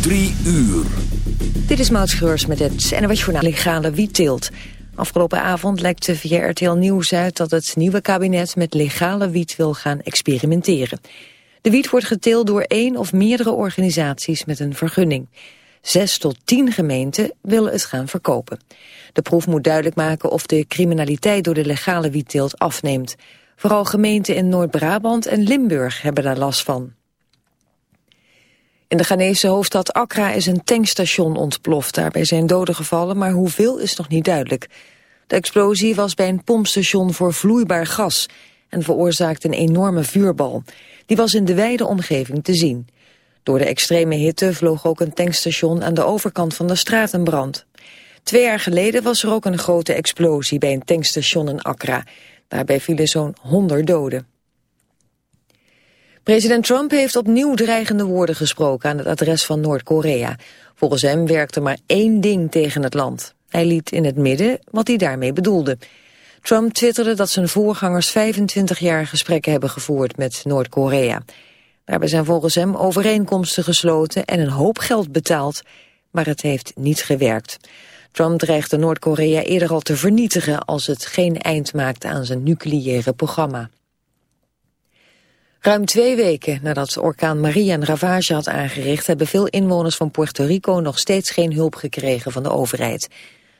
Drie uur. Dit is Maud Schreurs met het NOS voor Legale Wietteelt. Afgelopen avond lekte via RTL Nieuws uit dat het nieuwe kabinet met legale wiet wil gaan experimenteren. De wiet wordt geteeld door één of meerdere organisaties met een vergunning. Zes tot tien gemeenten willen het gaan verkopen. De proef moet duidelijk maken of de criminaliteit door de legale wietteelt afneemt. Vooral gemeenten in Noord-Brabant en Limburg hebben daar last van. In de Ghanese hoofdstad Accra is een tankstation ontploft. Daarbij zijn doden gevallen, maar hoeveel is nog niet duidelijk. De explosie was bij een pompstation voor vloeibaar gas... en veroorzaakte een enorme vuurbal. Die was in de wijde omgeving te zien. Door de extreme hitte vloog ook een tankstation aan de overkant van de straat in brand. Twee jaar geleden was er ook een grote explosie bij een tankstation in Accra. Daarbij vielen zo'n 100 doden. President Trump heeft opnieuw dreigende woorden gesproken aan het adres van Noord-Korea. Volgens hem werkte maar één ding tegen het land. Hij liet in het midden wat hij daarmee bedoelde. Trump twitterde dat zijn voorgangers 25 jaar gesprekken hebben gevoerd met Noord-Korea. Daarbij zijn volgens hem overeenkomsten gesloten en een hoop geld betaald, maar het heeft niet gewerkt. Trump dreigde Noord-Korea eerder al te vernietigen als het geen eind maakt aan zijn nucleaire programma. Ruim twee weken nadat orkaan Maria een ravage had aangericht... hebben veel inwoners van Puerto Rico nog steeds geen hulp gekregen van de overheid.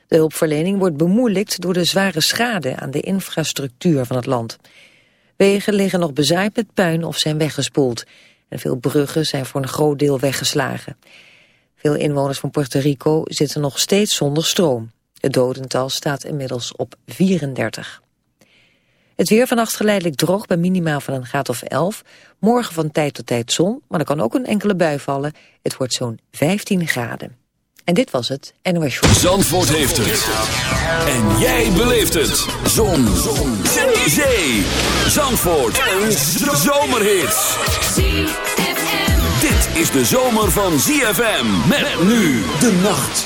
De hulpverlening wordt bemoeilijkt door de zware schade aan de infrastructuur van het land. Wegen liggen nog bezaaid met puin of zijn weggespoeld. En veel bruggen zijn voor een groot deel weggeslagen. Veel inwoners van Puerto Rico zitten nog steeds zonder stroom. Het dodental staat inmiddels op 34. Het weer vannacht geleidelijk droog bij minimaal van een graad of 11. Morgen van tijd tot tijd zon, maar er kan ook een enkele bui vallen. Het wordt zo'n 15 graden. En dit was het NOS Show. Zandvoort heeft het. En jij beleeft het. Zon. zon. Zee. Zandvoort. Een zomerhit. Dit is de zomer van ZFM. Met nu de nacht.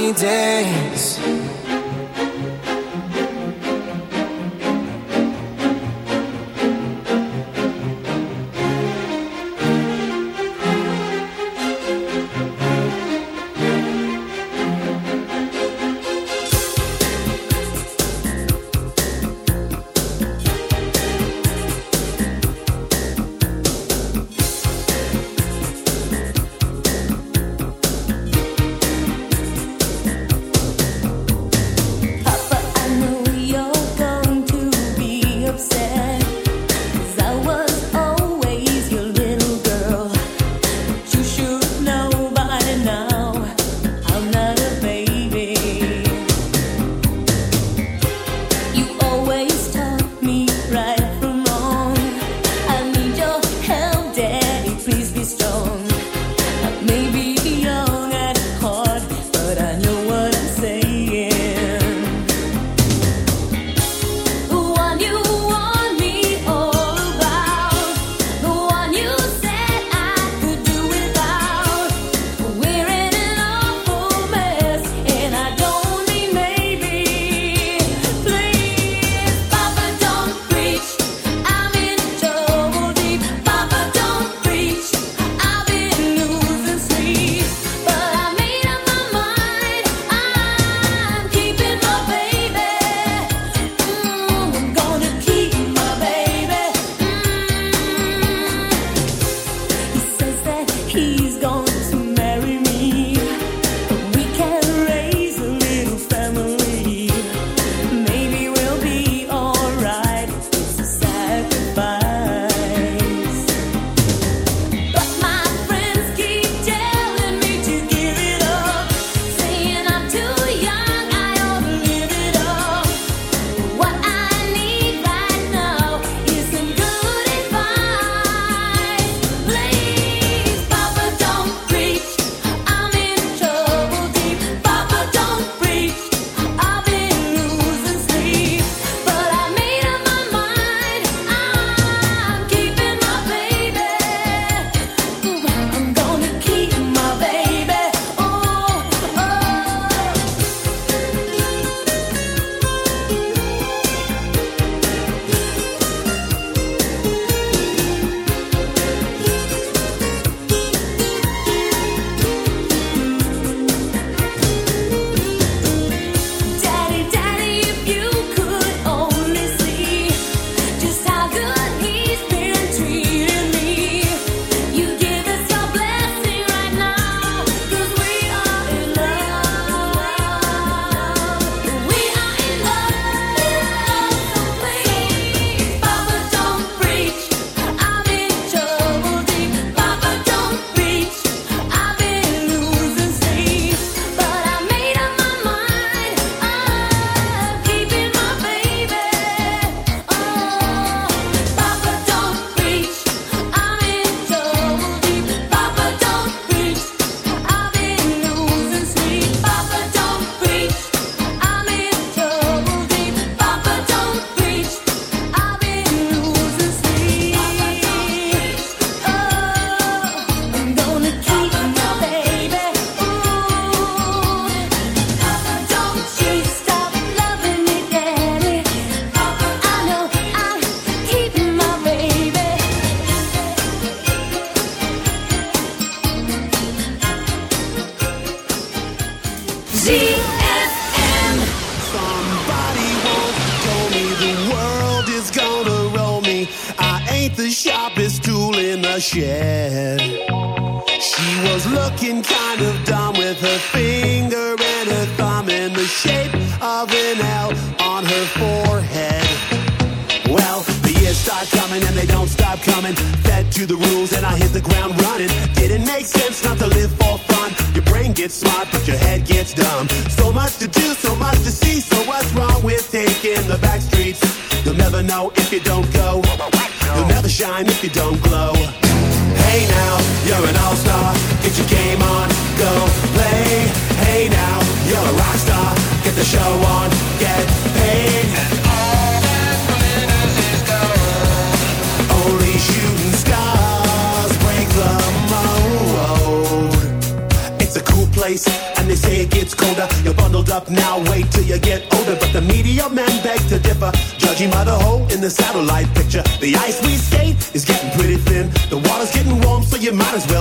sunny days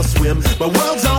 swim. But world's on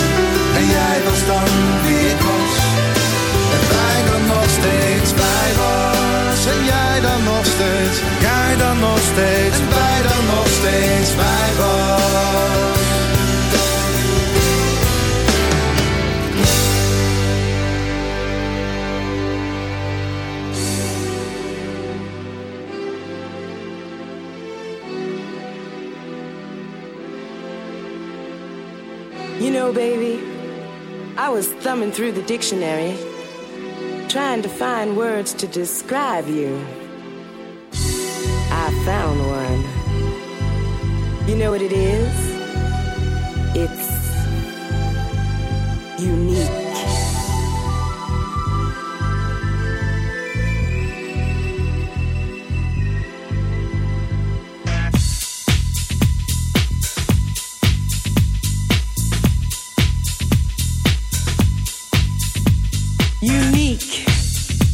steeds, en dan nog steeds bij was. You know, baby, I was thumbing through the dictionary, trying to find words to describe you one. You know what it is? It's unique.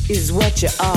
is what you are.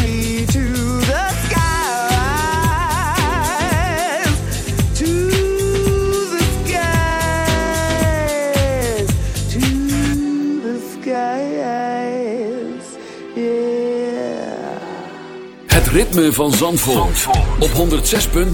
ritme van Zandvoort, Zandvoort. op 106.9 CFFM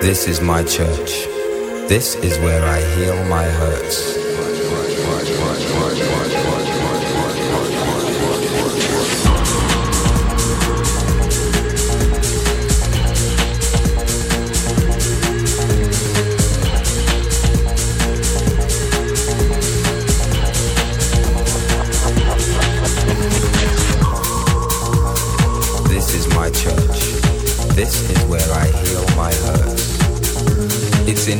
This is my church This is where I heal my hurts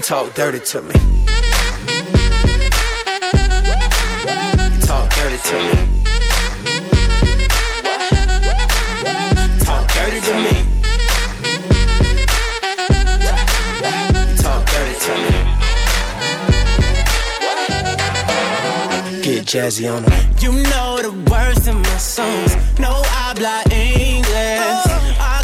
You talk dirty to me. You talk dirty to me. talk dirty to me. You talk dirty to me. Get jazzy on them. You know the words in my songs. No habla English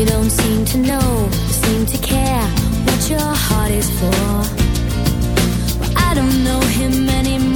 You don't seem to know, seem to care what your heart is for. Well, I don't know him anymore.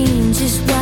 just why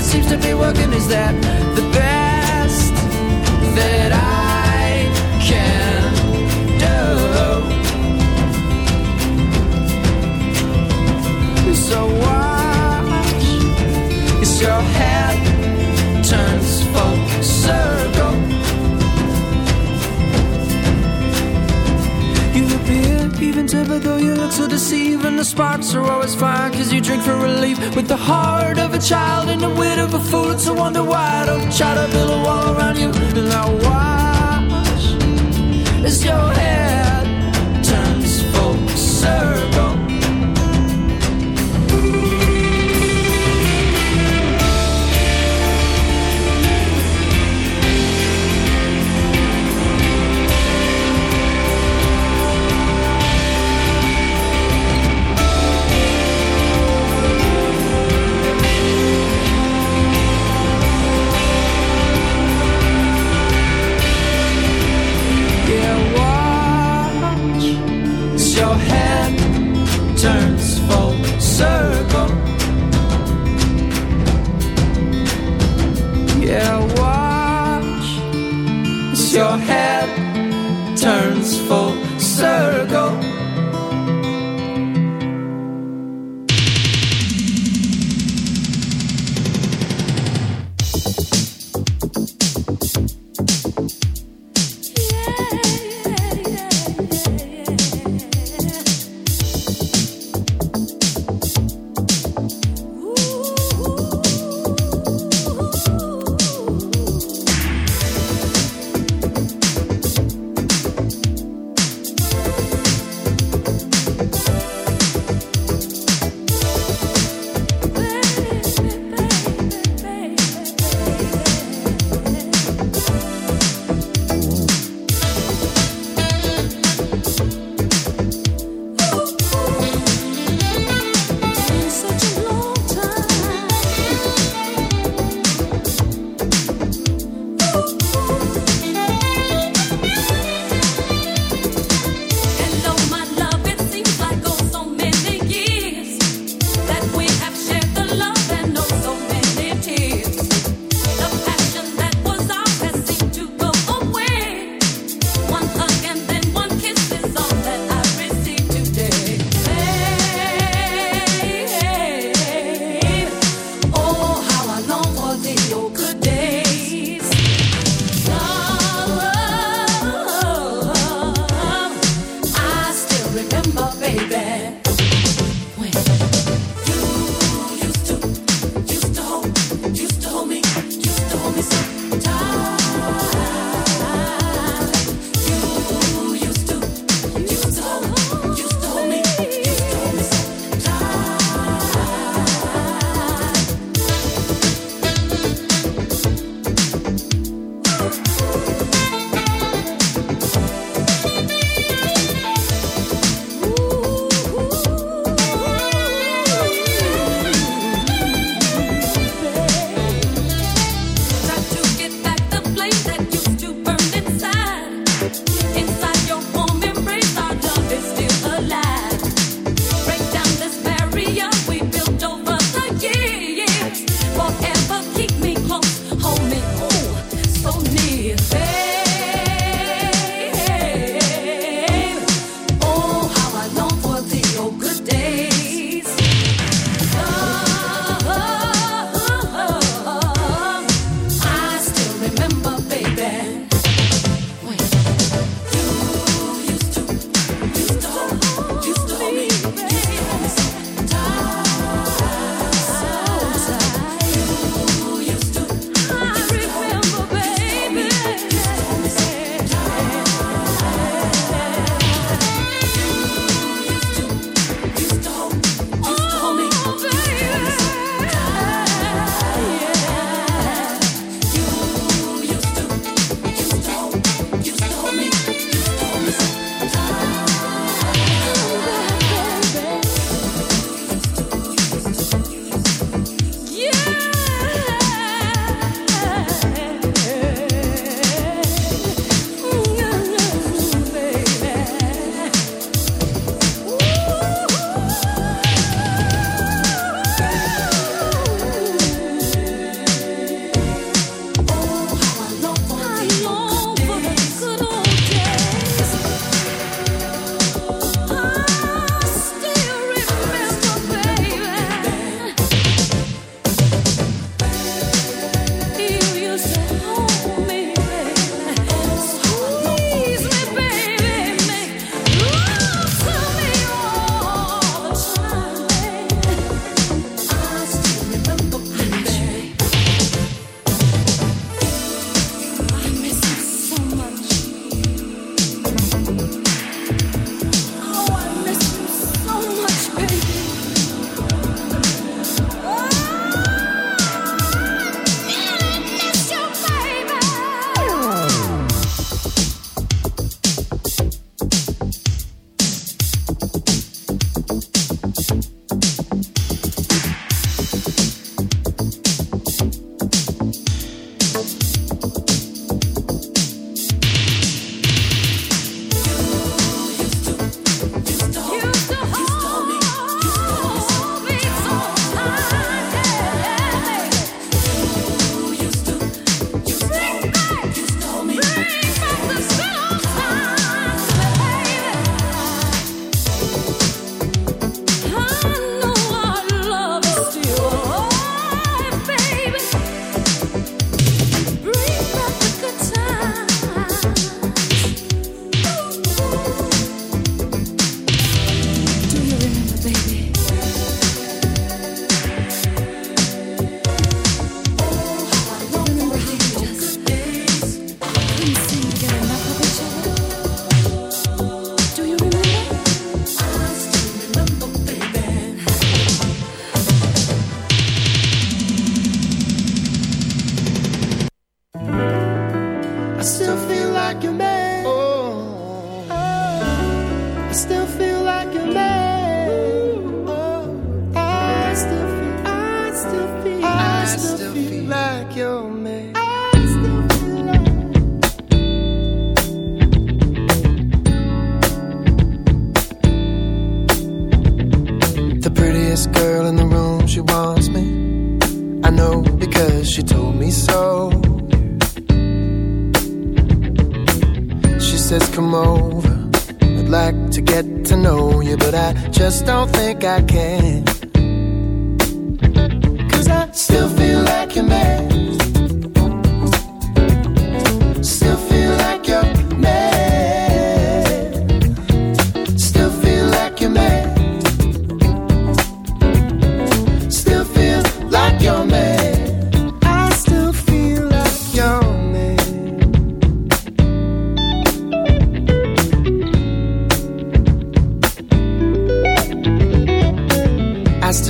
that seems to be working is that the best that I can do. So watch as your head turns full circle. You appear even tempered though you look so deceiving. The sparks are always fine cause you drink for relief with the heart a child and the wit of a fool. It's a wonder why I don't try to build a wall around you. And I watch as your head.